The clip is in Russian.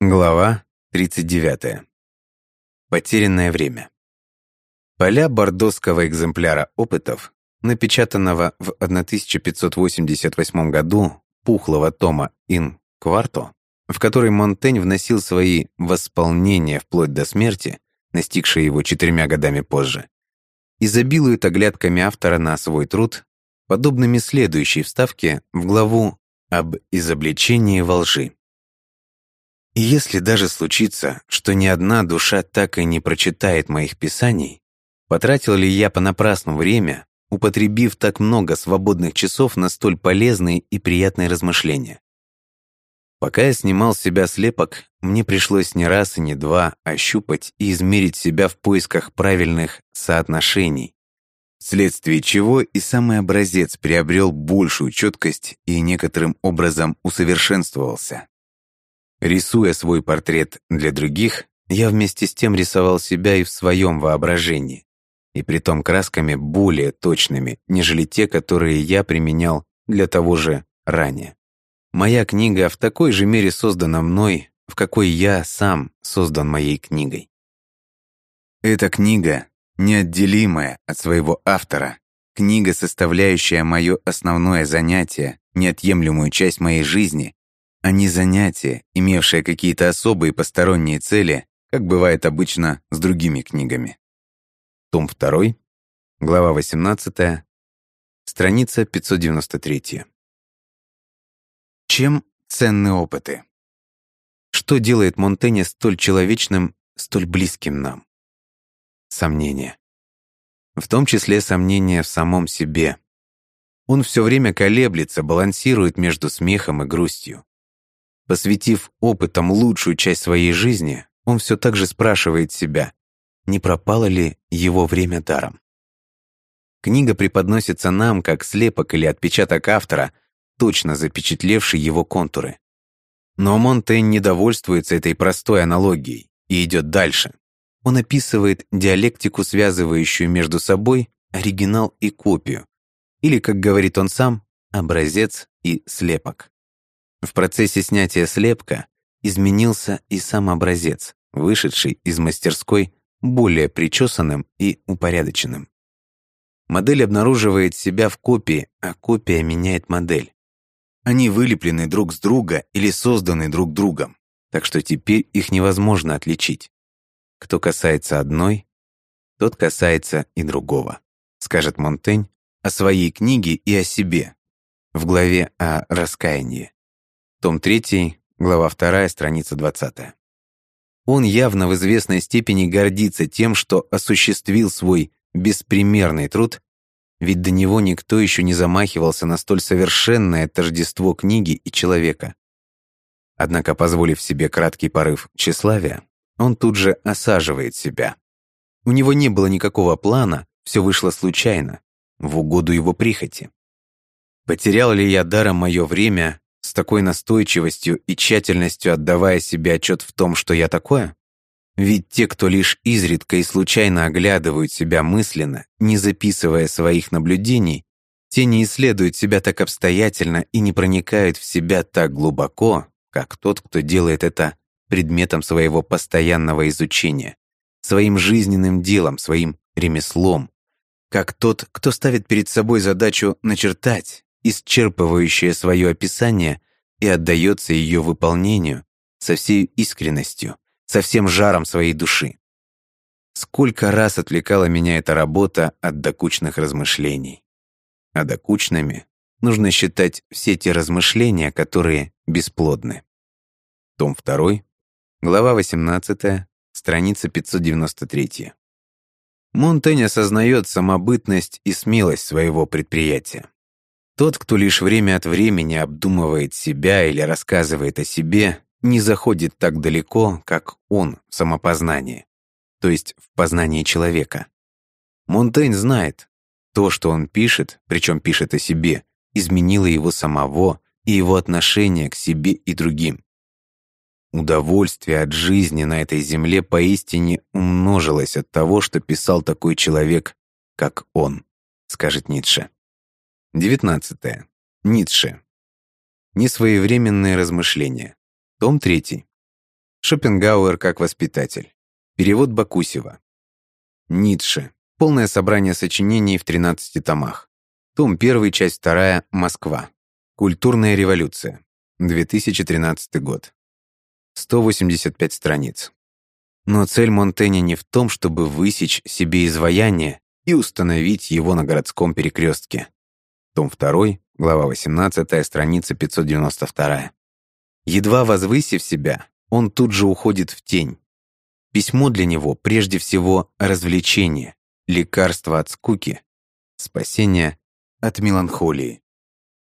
Глава 39. Потерянное время. Поля бордосского экземпляра опытов, напечатанного в 1588 году пухлого тома «Ин Кварто», в который Монтень вносил свои восполнения вплоть до смерти, настигшие его четырьмя годами позже, изобилуют оглядками автора на свой труд, подобными следующей вставке в главу об изобличении во лжи. И если даже случится, что ни одна душа так и не прочитает моих писаний, потратил ли я понапрасну время, употребив так много свободных часов на столь полезные и приятные размышления? Пока я снимал с себя слепок, мне пришлось не раз и не два ощупать и измерить себя в поисках правильных соотношений, вследствие чего и самый образец приобрел большую четкость и некоторым образом усовершенствовался. Рисуя свой портрет для других, я вместе с тем рисовал себя и в своем воображении, и притом красками более точными, нежели те, которые я применял для того же ранее. Моя книга в такой же мере создана мной, в какой я сам создан моей книгой. Эта книга неотделимая от своего автора, книга, составляющая мое основное занятие, неотъемлемую часть моей жизни, а не занятие, имевшее какие-то особые посторонние цели, как бывает обычно с другими книгами. Том 2, глава 18, страница 593. Чем ценны опыты? Что делает Монтенье столь человечным, столь близким нам? Сомнения. В том числе сомнения в самом себе. Он все время колеблется, балансирует между смехом и грустью. Посвятив опытам лучшую часть своей жизни, он все так же спрашивает себя, не пропало ли его время даром. Книга преподносится нам как слепок или отпечаток автора, точно запечатлевший его контуры. Но Монтень не довольствуется этой простой аналогией и идет дальше. Он описывает диалектику, связывающую между собой оригинал и копию, или, как говорит он сам, образец и слепок. В процессе снятия слепка изменился и сам образец, вышедший из мастерской более причесанным и упорядоченным. Модель обнаруживает себя в копии, а копия меняет модель. Они вылеплены друг с друга или созданы друг другом, так что теперь их невозможно отличить. Кто касается одной, тот касается и другого, скажет Монтень о своей книге и о себе в главе о раскаянии. Том 3, глава 2, страница 20. Он явно в известной степени гордится тем, что осуществил свой беспримерный труд, ведь до него никто еще не замахивался на столь совершенное тождество книги и человека. Однако, позволив себе краткий порыв тщеславия, он тут же осаживает себя. У него не было никакого плана, все вышло случайно, в угоду его прихоти. Потерял ли я даром мое время, с такой настойчивостью и тщательностью отдавая себе отчет в том, что я такое? Ведь те, кто лишь изредка и случайно оглядывают себя мысленно, не записывая своих наблюдений, те не исследуют себя так обстоятельно и не проникают в себя так глубоко, как тот, кто делает это предметом своего постоянного изучения, своим жизненным делом, своим ремеслом, как тот, кто ставит перед собой задачу начертать, исчерпывающее свое описание и отдается ее выполнению со всей искренностью, со всем жаром своей души. Сколько раз отвлекала меня эта работа от докучных размышлений. А докучными нужно считать все те размышления, которые бесплодны. Том 2, глава 18, страница 593. Монтень осознает самобытность и смелость своего предприятия. Тот, кто лишь время от времени обдумывает себя или рассказывает о себе, не заходит так далеко, как он в самопознании, то есть в познании человека. Монтейн знает, то, что он пишет, причем пишет о себе, изменило его самого и его отношение к себе и другим. Удовольствие от жизни на этой земле поистине умножилось от того, что писал такой человек, как он, скажет Ницше. 19. Ницше. Несвоевременные размышления. Том 3. Шопенгауэр как воспитатель. Перевод Бакусева. Ницше. Полное собрание сочинений в 13 томах. Том 1, часть 2, Москва. Культурная революция. 2013 год. 185 страниц. Но цель Монтэня не в том, чтобы высечь себе изваяние и установить его на городском перекрестке. Том 2, глава 18, страница 592. Едва возвысив себя, он тут же уходит в тень. Письмо для него прежде всего развлечение, лекарство от скуки, спасение от меланхолии.